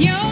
You.